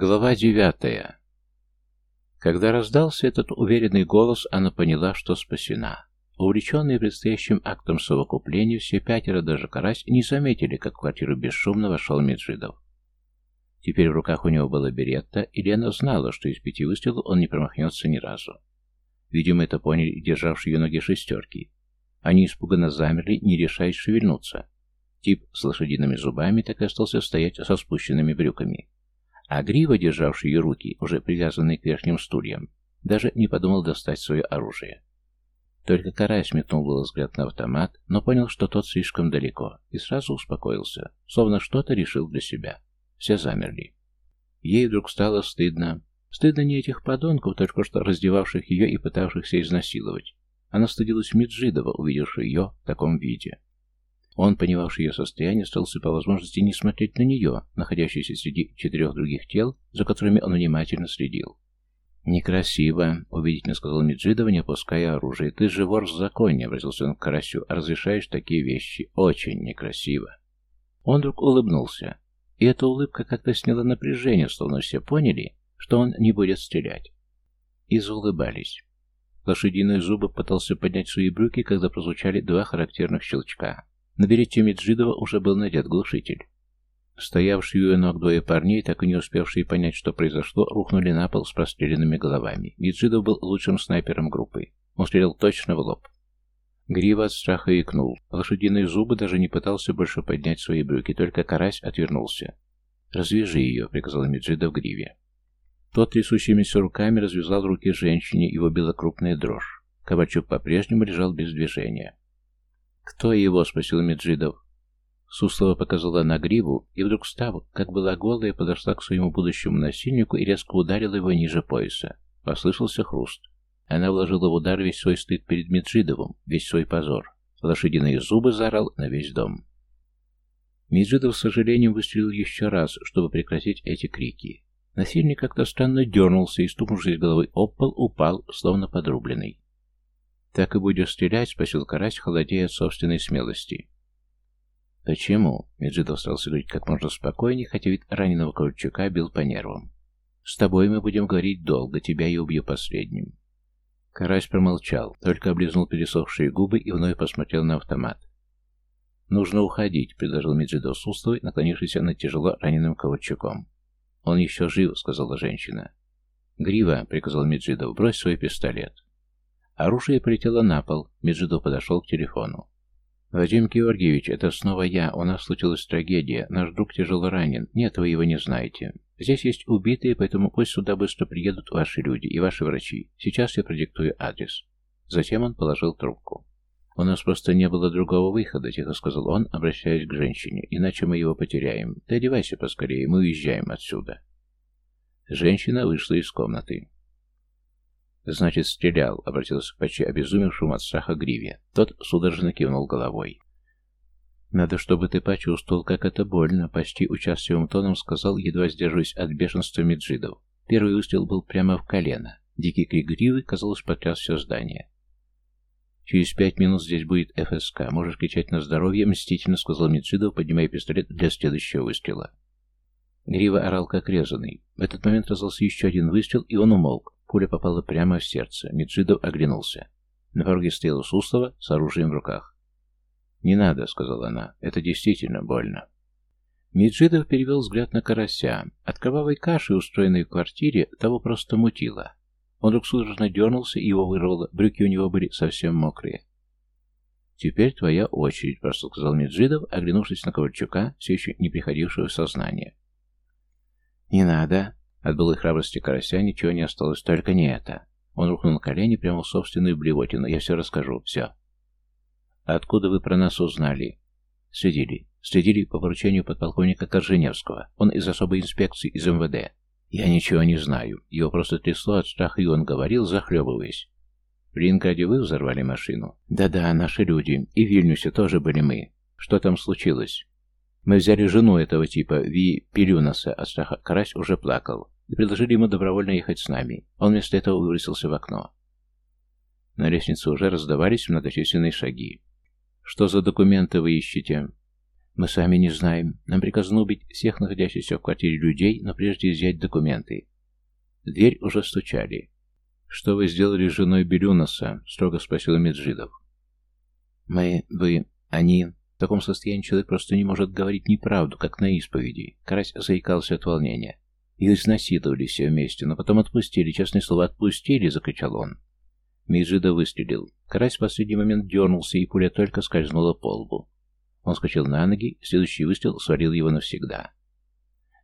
Глава девятая. Когда раздался этот уверенный голос, она поняла, что спасена. Увлеченные предстоящим актом совокупления, все пятеро, даже карась, не заметили, как в квартиру бесшумно вошел Меджидов. Теперь в руках у него была беретта, и Лена знала, что из пяти выстрелов он не промахнется ни разу. Видимо, это поняли и державшие ее ноги шестерки. Они испуганно замерли, не решаясь шевельнуться. Тип с лошадиными зубами так и остался стоять со спущенными брюками. Агрива, державший ее руки, уже привязанные к верхним стульям, даже не подумал достать свое оружие. Только Карай метнул был взгляд на автомат, но понял, что тот слишком далеко, и сразу успокоился, словно что-то решил для себя. Все замерли. Ей вдруг стало стыдно. Стыдно не этих подонков, только что раздевавших ее и пытавшихся изнасиловать. Она стыдилась Меджидова, увидевшего ее в таком виде. Он, понимавший ее состояние, стал по возможности не смотреть на нее, находящуюся среди четырех других тел, за которыми он внимательно следил. «Некрасиво», — убедительно сказал Меджидова, не опуская оружие. «Ты же вор в законе», — обратился он к Карасю, — «разрешаешь такие вещи. Очень некрасиво». Он вдруг улыбнулся, и эта улыбка как-то сняла напряжение, словно все поняли, что он не будет стрелять. И заулыбались. Лошадиные зубы пытался поднять свои брюки, когда прозвучали два характерных щелчка. На берете Меджидова уже был надет глушитель. Стоявшие у ног двое парней, так и не успевшие понять, что произошло, рухнули на пол с простреленными головами. Меджидов был лучшим снайпером группы. Он стрелял точно в лоб. Грива от страха икнул. Лошадиные зубы даже не пытался больше поднять свои брюки, только карась отвернулся. «Развяжи ее», — приказал Меджидов Гриве. Тот трясущимися руками развязал руки женщине, его била крупная дрожь. Кабачок по-прежнему лежал без движения. Кто его?» — спросил Меджидов. Суслова показала на гриву, и вдруг Става, как была голая, подошла к своему будущему насильнику и резко ударила его ниже пояса. Послышался хруст. Она вложила в удар весь свой стыд перед Меджидовым, весь свой позор. Лошадиные зубы заорал на весь дом. Меджидов, с сожалением, выстрелил еще раз, чтобы прекратить эти крики. Насильник как-то странно дернулся и, стукнувшись головой об пол, упал, словно подрубленный так и будешь стрелять?» — спросил Карась, холодея от собственной смелости. «Почему?» — Меджидов стал сидеть как можно спокойнее, хотя вид раненого Корчука бил по нервам. «С тобой мы будем говорить долго, тебя я убью последним». Карась промолчал, только облизнул пересохшие губы и вновь посмотрел на автомат. «Нужно уходить», — предложил Меджидов с устовой, наклонившись над тяжело раненым Ковальчуком. «Он еще жив», — сказала женщина. «Грива», — приказал Меджидов, — «брось свой пистолет». Оружие полетело на пол, Мизудо подошел к телефону. «Вадим Георгиевич, это снова я. У нас случилась трагедия. Наш друг тяжело ранен. Нет, вы его не знаете. Здесь есть убитые, поэтому пусть сюда быстро приедут ваши люди и ваши врачи. Сейчас я продиктую адрес». Затем он положил трубку. «У нас просто не было другого выхода», — тихо сказал он, обращаясь к женщине. «Иначе мы его потеряем. Ты одевайся поскорее, мы уезжаем отсюда». Женщина вышла из комнаты. Значит, стрелял, обратился к почти обезумевшему от страха Гриве. Тот судорожно кивнул головой. «Надо, чтобы ты почувствовал, как это больно», — почти участливым тоном сказал, едва сдерживаясь от бешенства Меджидов. Первый выстрел был прямо в колено. Дикий крик Гривы, казалось, потряс все здание. «Через пять минут здесь будет ФСК. Можешь кричать на здоровье», — мстительно сказал Меджидов, поднимая пистолет для следующего выстрела. Грива орал как резанный. В этот момент раздался еще один выстрел, и он умолк. Пуля попала прямо в сердце. Меджидов оглянулся. На пороге стояла Суслова с оружием в руках. «Не надо», — сказала она, — «это действительно больно». Меджидов перевел взгляд на карася. От кровавой каши, устроенной в квартире, того просто мутило. Он вдруг судорожно дернулся и его вырвало, брюки у него были совсем мокрые. «Теперь твоя очередь», — просто сказал Меджидов, оглянувшись на Ковальчука, все еще не приходившего в сознание. «Не надо», от былой храбрости Карася ничего не осталось, только не это. Он рухнул на колени прямо в собственную блевотину. Я все расскажу, все. Откуда вы про нас узнали? Следили. Следили по поручению подполковника Корженевского. Он из особой инспекции, из МВД. Я ничего не знаю. Его просто трясло от страха, и он говорил, захлебываясь. В Ленинграде вы взорвали машину? Да-да, наши люди. И в Вильнюсе тоже были мы. Что там случилось? Мы взяли жену этого типа, Ви Пилюнаса, от страха. Карась уже плакал предложили ему добровольно ехать с нами. Он вместо этого выбросился в окно. На лестнице уже раздавались многочисленные шаги. «Что за документы вы ищете?» «Мы сами не знаем. Нам приказано убить всех находящихся в квартире людей, но прежде изъять документы». Дверь уже стучали. «Что вы сделали с женой Белюнаса?» — строго спросил Меджидов. «Мы, вы, они...» В таком состоянии человек просто не может говорить неправду, как на исповеди. Карась заикался от волнения. Ее изнасиловали все вместе, но потом отпустили, честное слово, отпустили, закричал он. Мижида выстрелил. Карась в последний момент дернулся, и пуля только скользнула по лбу. Он скачал на ноги, следующий выстрел свалил его навсегда.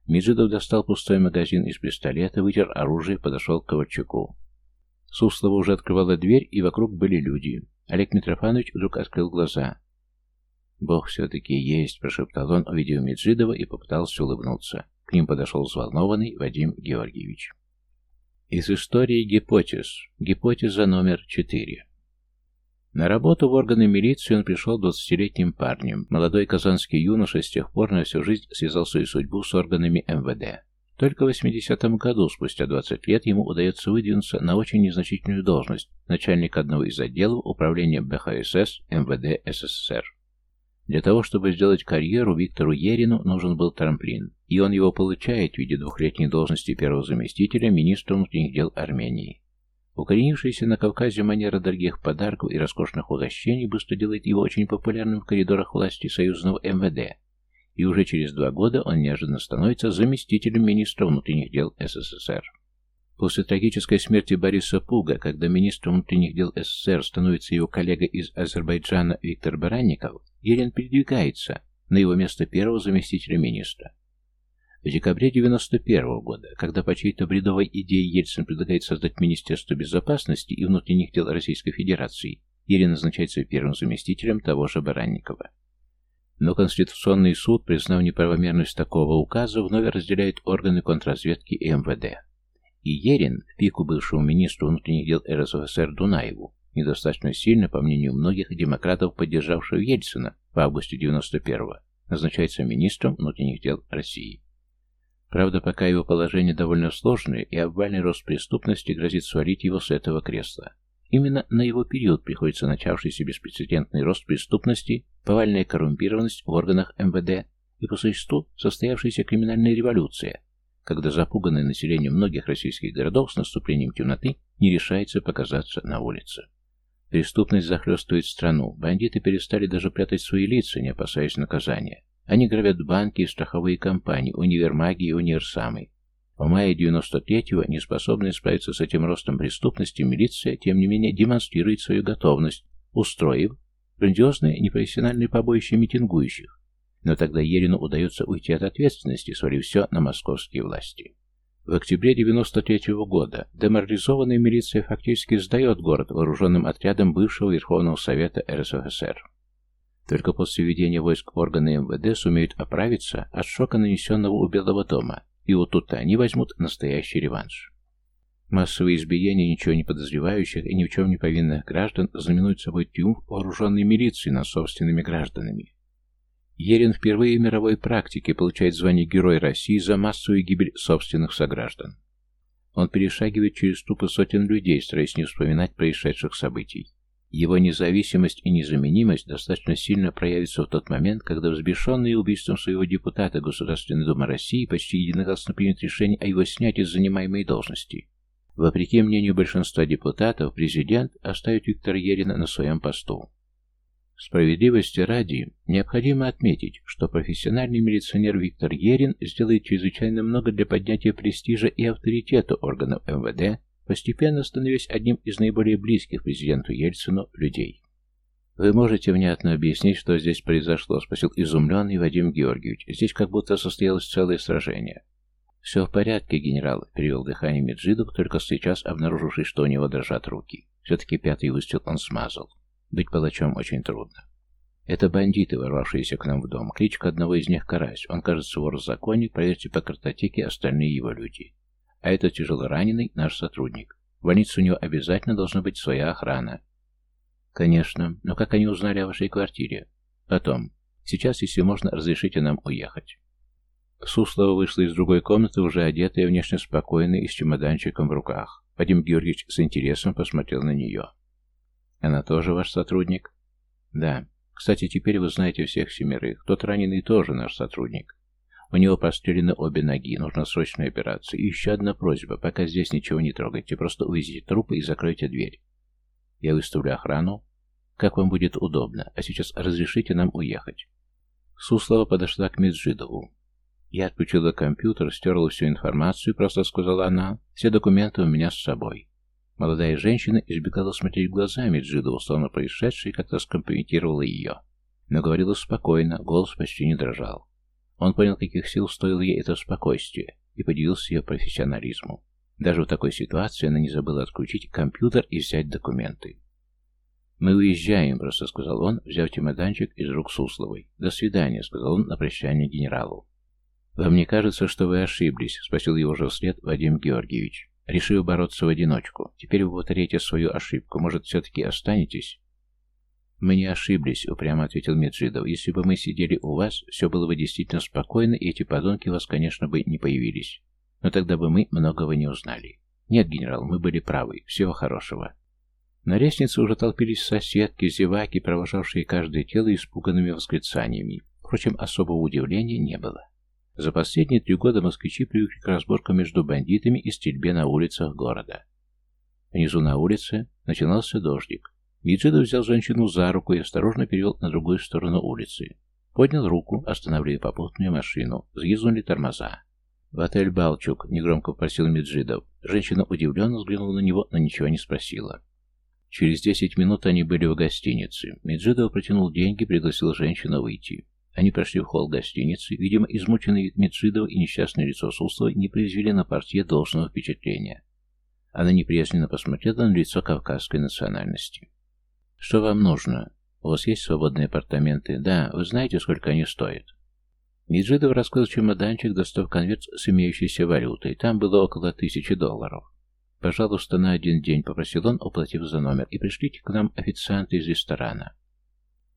Мижидов достал пустой магазин из пистолета, вытер оружие, и подошел к Ковальчуку. Суслова уже открывала дверь, и вокруг были люди. Олег Митрофанович вдруг открыл глаза. «Бог все-таки есть», — прошептал он, увидев Меджидова и попытался улыбнуться. К ним подошел взволнованный Вадим Георгиевич. Из истории гипотез. Гипотеза номер 4. На работу в органы милиции он пришел 20-летним парнем. Молодой казанский юноша с тех пор на всю жизнь связал свою судьбу с органами МВД. Только в 80-м году, спустя 20 лет, ему удается выдвинуться на очень незначительную должность начальник одного из отделов управления БХСС МВД СССР. Для того, чтобы сделать карьеру, Виктору Ерину нужен был трамплин, и он его получает в виде двухлетней должности первого заместителя министра внутренних дел Армении. Укоренившаяся на Кавказе манера дорогих подарков и роскошных угощений быстро делает его очень популярным в коридорах власти союзного МВД, и уже через два года он неожиданно становится заместителем министра внутренних дел СССР. После трагической смерти Бориса Пуга, когда министр внутренних дел СССР становится его коллега из Азербайджана Виктор Баранников, Ерин передвигается на его место первого заместителя министра. В декабре 1991 года, когда по чьей-то бредовой идее Ельцин предлагает создать Министерство безопасности и внутренних дел Российской Федерации, Ерин назначается первым заместителем того же Баранникова. Но Конституционный суд, признав неправомерность такого указа, вновь разделяет органы контрразведки и МВД. И Ерин в пику бывшего министра внутренних дел РСФСР Дунаеву, недостаточно сильно, по мнению многих демократов, поддержавшего Ельцина в августе 91-го, назначается министром внутренних дел России. Правда, пока его положение довольно сложное, и обвальный рост преступности грозит свалить его с этого кресла. Именно на его период приходится начавшийся беспрецедентный рост преступности, повальная коррумпированность в органах МВД и, по существу, состоявшаяся криминальная революция, когда запуганное население многих российских городов с наступлением темноты не решается показаться на улице. Преступность захлестывает страну, бандиты перестали даже прятать свои лица, не опасаясь наказания. Они грабят банки и страховые компании, универмаги и универсамы. В мае 93-го, неспособная справиться с этим ростом преступности, милиция, тем не менее, демонстрирует свою готовность, устроив грандиозные непрофессиональные побоища митингующих, но тогда Ерину удается уйти от ответственности, свалив все на московские власти. В октябре 1993 года деморализованная милиция фактически сдает город вооруженным отрядом бывшего Верховного Совета РСФСР. Только после введения войск в органы МВД сумеют оправиться от шока, нанесенного у Белого дома, и вот тут они возьмут настоящий реванш. Массовые избиения ничего не подозревающих и ни в чем не повинных граждан знаменуют собой триумф вооруженной милиции над собственными гражданами. Ерин впервые в мировой практике получает звание Герой России за массовую гибель собственных сограждан. Он перешагивает через тупы сотен людей, стараясь не вспоминать происшедших событий. Его независимость и незаменимость достаточно сильно проявится в тот момент, когда взбешенные убийством своего депутата Государственной Думы России почти единогласно примет решение о его снятии с занимаемой должности. Вопреки мнению большинства депутатов, президент оставит Виктора Ерина на своем посту. Справедливости ради, необходимо отметить, что профессиональный милиционер Виктор Ерин сделает чрезвычайно много для поднятия престижа и авторитета органов МВД, постепенно становясь одним из наиболее близких президенту Ельцину людей. «Вы можете внятно объяснить, что здесь произошло?» – спросил изумленный Вадим Георгиевич. «Здесь как будто состоялось целое сражение». «Все в порядке, генерал», – перевел дыхание Меджидов, только сейчас обнаруживший, что у него дрожат руки. Все-таки пятый выстрел он смазал. Быть палачом очень трудно. Это бандиты, ворвавшиеся к нам в дом. Кличка одного из них Карась. Он, кажется, вор законник. Проверьте по картотеке остальные его люди. А это тяжело раненый наш сотрудник. В больнице у него обязательно должна быть своя охрана. Конечно. Но как они узнали о вашей квартире? Потом. Сейчас, если можно, разрешите нам уехать. Суслова вышла из другой комнаты, уже одетая, внешне спокойная и с чемоданчиком в руках. Вадим Георгиевич с интересом посмотрел на нее. Она тоже ваш сотрудник? Да. Кстати, теперь вы знаете всех семерых. Тот раненый тоже наш сотрудник. У него прострелены обе ноги, нужна срочная операция. И еще одна просьба, пока здесь ничего не трогайте, просто увезите трупы и закройте дверь. Я выставлю охрану. Как вам будет удобно, а сейчас разрешите нам уехать. Суслова подошла к Меджидову. Я отключила компьютер, стерла всю информацию, просто сказала она. Все документы у меня с собой. Молодая женщина избегала смотреть глазами Джида, словно происшедшее как-то скомпрометировало ее. Но говорила спокойно, голос почти не дрожал. Он понял, каких сил стоило ей это спокойствие, и поделился ее профессионализмом. Даже в такой ситуации она не забыла отключить компьютер и взять документы. «Мы уезжаем», — просто сказал он, взяв чемоданчик из рук Сусловой. «До свидания», — сказал он на прощание генералу. «Вам не кажется, что вы ошиблись?» — спросил его уже вслед Вадим Георгиевич. Решил бороться в одиночку. Теперь вы повторяете свою ошибку. Может, все-таки останетесь?» «Мы не ошиблись», — упрямо ответил Меджидов. «Если бы мы сидели у вас, все было бы действительно спокойно, и эти подонки у вас, конечно, бы не появились. Но тогда бы мы многого не узнали. Нет, генерал, мы были правы. Всего хорошего». На лестнице уже толпились соседки, зеваки, провожавшие каждое тело испуганными восклицаниями. Впрочем, особого удивления не было. За последние три года москвичи привыкли к разборкам между бандитами и стрельбе на улицах города. Внизу на улице начинался дождик. Гиджида взял женщину за руку и осторожно перевел на другую сторону улицы. Поднял руку, останавливая попутную машину. Съезнули тормоза. «В отель Балчук», — негромко попросил Меджидов. Женщина удивленно взглянула на него, но ничего не спросила. Через десять минут они были в гостинице. Меджидов протянул деньги, пригласил женщину выйти. Они прошли в холл гостиницы, видимо, измученный вид Мицидова и несчастное лицо Суслова не произвели на партия должного впечатления. Она неприязненно посмотрела на лицо кавказской национальности. «Что вам нужно? У вас есть свободные апартаменты? Да, вы знаете, сколько они стоят?» Меджидов раскрыл чемоданчик, достав конверт с имеющейся валютой. Там было около тысячи долларов. «Пожалуйста, на один день», — попросил он, оплатив за номер, — «и пришлите к нам официанты из ресторана».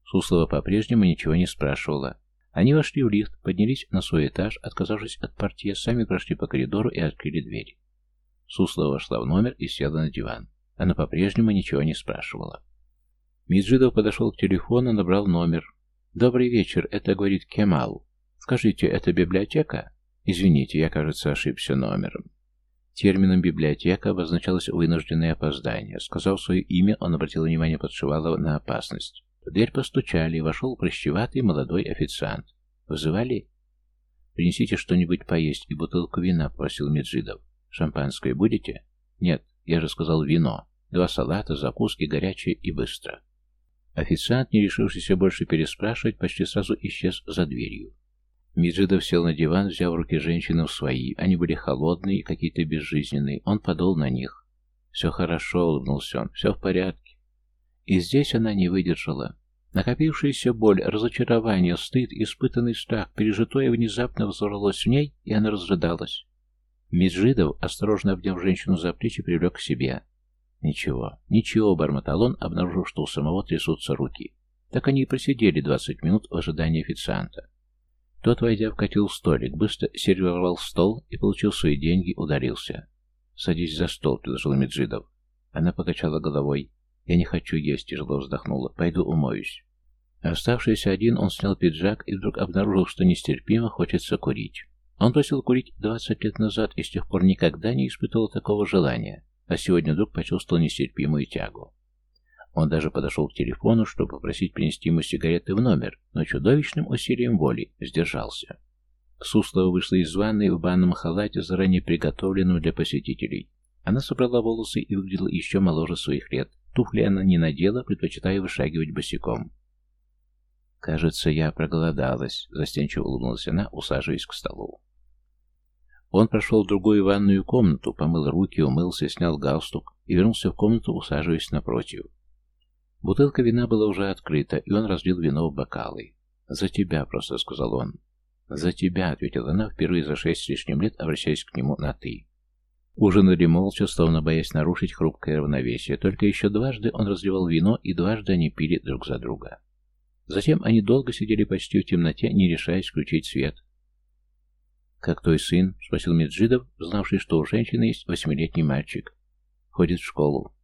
Суслова по-прежнему ничего не спрашивала. Они вошли в лифт, поднялись на свой этаж, отказавшись от партии, сами прошли по коридору и открыли дверь. Суслова вошла в номер и села на диван. Она по-прежнему ничего не спрашивала. Миджидов подошел к телефону, набрал номер. «Добрый вечер, это говорит Кемал. Скажите, это библиотека?» «Извините, я, кажется, ошибся номером». Термином «библиотека» обозначалось вынужденное опоздание. Сказав свое имя, он обратил внимание Подшивалова на опасность. Дверь постучали, вошел прощеватый молодой официант. «Вызывали?» «Принесите что-нибудь поесть и бутылку вина», — просил Меджидов. «Шампанское будете?» «Нет, я же сказал вино. Два салата, закуски, горячее и быстро». Официант, не решившийся больше переспрашивать, почти сразу исчез за дверью. Меджидов сел на диван, взяв руки женщины в свои. Они были холодные и какие-то безжизненные. Он подол на них. «Все хорошо», — улыбнулся он. «Все в порядке. И здесь она не выдержала. Накопившаяся боль, разочарование, стыд, испытанный страх, пережитое внезапно взорвалось в ней, и она разрыдалась. Меджидов, осторожно обняв женщину за плечи, привлек к себе. «Ничего, ничего», — бормотал он, обнаружив, что у самого трясутся руки. Так они и просидели двадцать минут в ожидании официанта. Тот, войдя, вкатил столик, быстро сервировал стол и, получил свои деньги, ударился. «Садись за стол», — предложил Меджидов. Она покачала головой. Я не хочу есть, тяжело вздохнула. Пойду умоюсь. Оставшись один, он снял пиджак и вдруг обнаружил, что нестерпимо хочется курить. Он просил курить 20 лет назад и с тех пор никогда не испытывал такого желания, а сегодня вдруг почувствовал нестерпимую тягу. Он даже подошел к телефону, чтобы попросить принести ему сигареты в номер, но чудовищным усилием воли сдержался. Суслова вышла из ванной в банном халате, заранее приготовленном для посетителей. Она собрала волосы и выглядела еще моложе своих лет, туфли она не надела, предпочитая вышагивать босиком. «Кажется, я проголодалась», — застенчиво улыбнулась она, усаживаясь к столу. Он прошел в другую ванную комнату, помыл руки, умылся, снял галстук и вернулся в комнату, усаживаясь напротив. Бутылка вина была уже открыта, и он разлил вино в бокалы. «За тебя», — просто сказал он. «За тебя», — ответила она, впервые за шесть с лишним лет, обращаясь к нему на «ты». Ужинали молча, словно боясь нарушить хрупкое равновесие, только еще дважды он разливал вино, и дважды они пили друг за друга. Затем они долго сидели почти в темноте, не решаясь включить свет. «Как твой сын?» — спросил Меджидов, знавший, что у женщины есть восьмилетний мальчик. «Ходит в школу».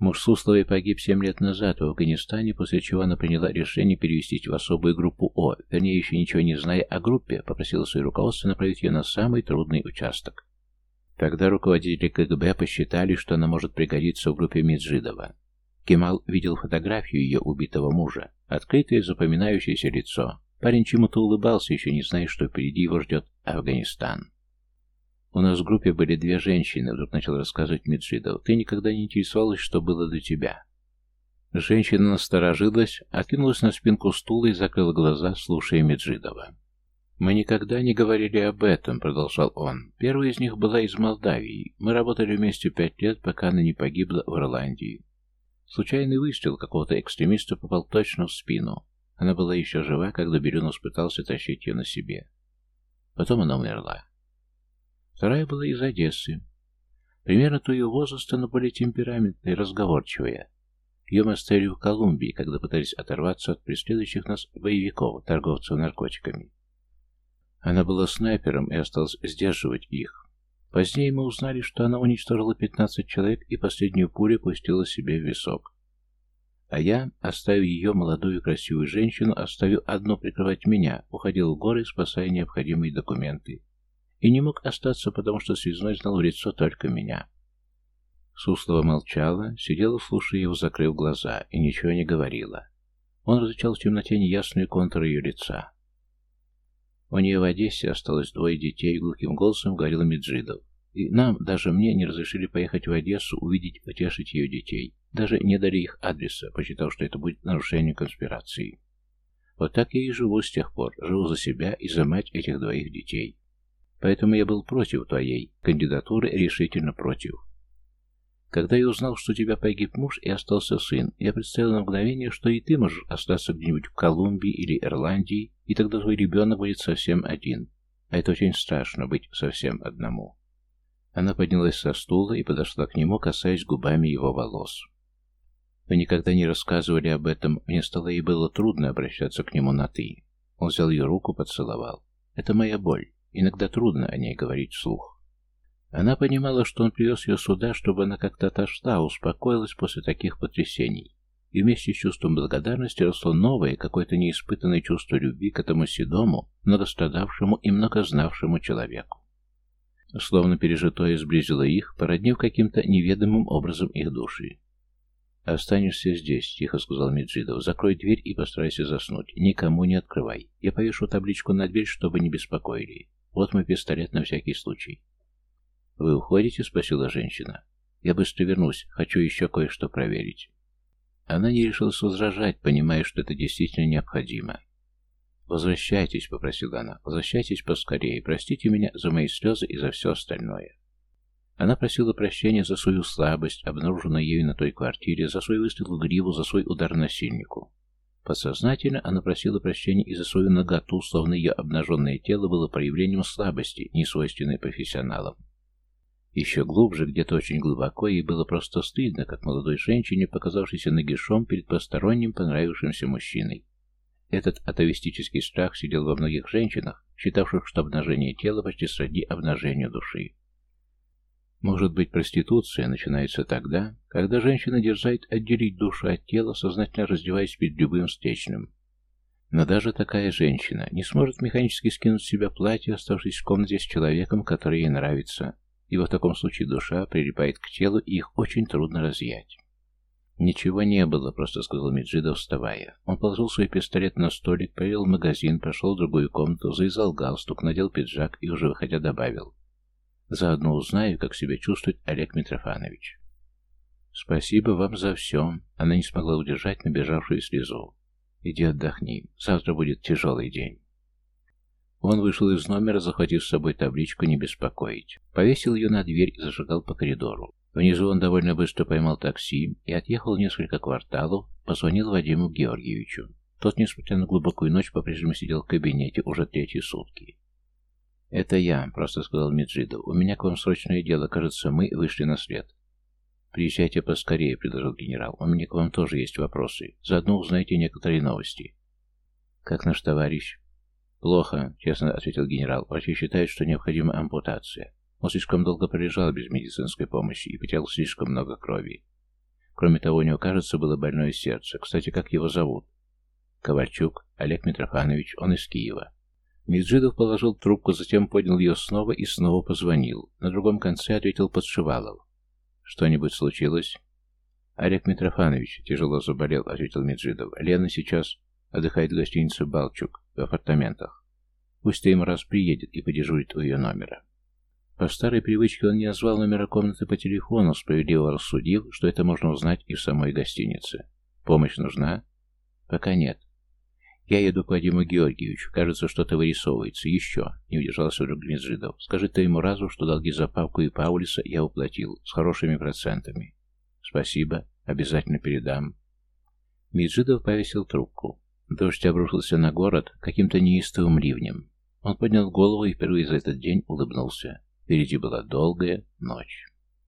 Муж Сусловой погиб семь лет назад в Афганистане, после чего она приняла решение перевестись в особую группу О, вернее, еще ничего не зная о группе, попросила свое руководство направить ее на самый трудный участок. Тогда руководители КГБ посчитали, что она может пригодиться в группе Меджидова. Кемал видел фотографию ее убитого мужа, открытое запоминающееся лицо. Парень чему-то улыбался, еще не зная, что впереди его ждет Афганистан. «У нас в группе были две женщины», — вдруг начал рассказывать Меджидов. «Ты никогда не интересовалась, что было до тебя». Женщина насторожилась, откинулась на спинку стула и закрыла глаза, слушая Меджидова. «Мы никогда не говорили об этом», — продолжал он. «Первая из них была из Молдавии. Мы работали вместе пять лет, пока она не погибла в Ирландии. Случайный выстрел какого-то экстремиста попал точно в спину. Она была еще жива, когда Берюнус пытался тащить ее на себе. Потом она умерла. Вторая была из Одессы. Примерно то ее возраста, но более темпераментная и разговорчивая. Ее мы оставили в Колумбии, когда пытались оторваться от преследующих нас боевиков, торговцев наркотиками. Она была снайпером и осталась сдерживать их. Позднее мы узнали, что она уничтожила 15 человек и последнюю пулю пустила себе в висок. А я, оставив ее молодую красивую женщину, оставил одну прикрывать меня, уходил в горы, спасая необходимые документы. И не мог остаться, потому что связной знал в лицо только меня. Суслова молчала, сидела, слушая его, закрыв глаза, и ничего не говорила. Он различал в темноте неясные контуры ее лица. У нее в Одессе осталось двое детей, глухим голосом говорил Меджидов. И нам, даже мне, не разрешили поехать в Одессу, увидеть, утешить ее детей. Даже не дали их адреса, посчитал, что это будет нарушение конспирации. Вот так я и живу с тех пор, живу за себя и за мать этих двоих детей. Поэтому я был против твоей кандидатуры, решительно против. Когда я узнал, что у тебя погиб муж и остался сын, я представил на мгновение, что и ты можешь остаться где-нибудь в Колумбии или Ирландии, и тогда твой ребенок будет совсем один. А это очень страшно быть совсем одному. Она поднялась со стула и подошла к нему, касаясь губами его волос. Вы никогда не рассказывали об этом, мне стало и было трудно обращаться к нему на «ты». Он взял ее руку, поцеловал. «Это моя боль. Иногда трудно о ней говорить вслух». Она понимала, что он привез ее сюда, чтобы она как-то отошла, успокоилась после таких потрясений. И вместе с чувством благодарности росло новое, какое-то неиспытанное чувство любви к этому седому, многострадавшему и многознавшему человеку. Словно пережитое сблизило их, породнев каким-то неведомым образом их души. «Останешься здесь», — тихо сказал Меджидов. «Закрой дверь и постарайся заснуть. Никому не открывай. Я повешу табличку на дверь, чтобы не беспокоили. Вот мой пистолет на всякий случай». «Вы уходите?» — спросила женщина. «Я быстро вернусь. Хочу еще кое-что проверить». Она не решилась возражать, понимая, что это действительно необходимо. «Возвращайтесь», — попросила она, — «возвращайтесь поскорее, простите меня за мои слезы и за все остальное». Она просила прощения за свою слабость, обнаруженную ею на той квартире, за свой выстрел в гриву, за свой удар насильнику. Подсознательно она просила прощения и за свою наготу, словно ее обнаженное тело было проявлением слабости, несвойственной профессионалам. Еще глубже, где-то очень глубоко, ей было просто стыдно, как молодой женщине, показавшейся нагишом перед посторонним понравившимся мужчиной. Этот атовистический страх сидел во многих женщинах, считавших, что обнажение тела почти сродни обнажению души. Может быть, проституция начинается тогда, когда женщина дерзает отделить душу от тела, сознательно раздеваясь перед любым встречным. Но даже такая женщина не сможет механически скинуть с себя платье, оставшись в комнате с человеком, который ей нравится, и в таком случае душа прилипает к телу, и их очень трудно разъять. «Ничего не было», — просто сказал Меджида, вставая. Он положил свой пистолет на столик, повел в магазин, пошел в другую комнату, завязал галстук, надел пиджак и уже выходя добавил. «Заодно узнаю, как себя чувствует Олег Митрофанович». «Спасибо вам за все», — она не смогла удержать набежавшую слезу. «Иди отдохни, завтра будет тяжелый день». Он вышел из номера, захватив с собой табличку «Не беспокоить». Повесил ее на дверь и зашагал по коридору. Внизу он довольно быстро поймал такси и отъехал несколько кварталов, позвонил Вадиму Георгиевичу. Тот, несмотря на глубокую ночь, по-прежнему сидел в кабинете уже третьи сутки. «Это я», — просто сказал Меджидов. «У меня к вам срочное дело. Кажется, мы вышли на свет». «Приезжайте поскорее», — предложил генерал. «У меня к вам тоже есть вопросы. Заодно узнаете некоторые новости». «Как наш товарищ?» Плохо, честно ответил генерал. Врачи считают, что необходима ампутация. Он слишком долго пролежал без медицинской помощи и потерял слишком много крови. Кроме того, у него, кажется, было больное сердце. Кстати, как его зовут? Ковальчук Олег Митрофанович, он из Киева. Меджидов положил трубку, затем поднял ее снова и снова позвонил. На другом конце ответил Подшивалов. «Что-нибудь случилось?» «Олег Митрофанович тяжело заболел», — ответил Меджидов. «Лена сейчас отдыхает в гостинице «Балчук» в апартаментах. Пусть им раз приедет и подежурит у ее номера. По старой привычке он не назвал номера комнаты по телефону, справедливо рассудив, что это можно узнать и в самой гостинице. Помощь нужна? Пока нет. Я еду к Вадиму Георгиевичу. Кажется, что-то вырисовывается. Еще. Не удержался вдруг Гнезджидов. Скажи ты ему разу, что долги за Павку и Паулиса я уплатил. С хорошими процентами. Спасибо. Обязательно передам. Меджидов повесил трубку. «Дождь обрушился на город каким-то неистовым ливнем. Он поднял голову и впервые за этот день улыбнулся. Впереди была долгая ночь».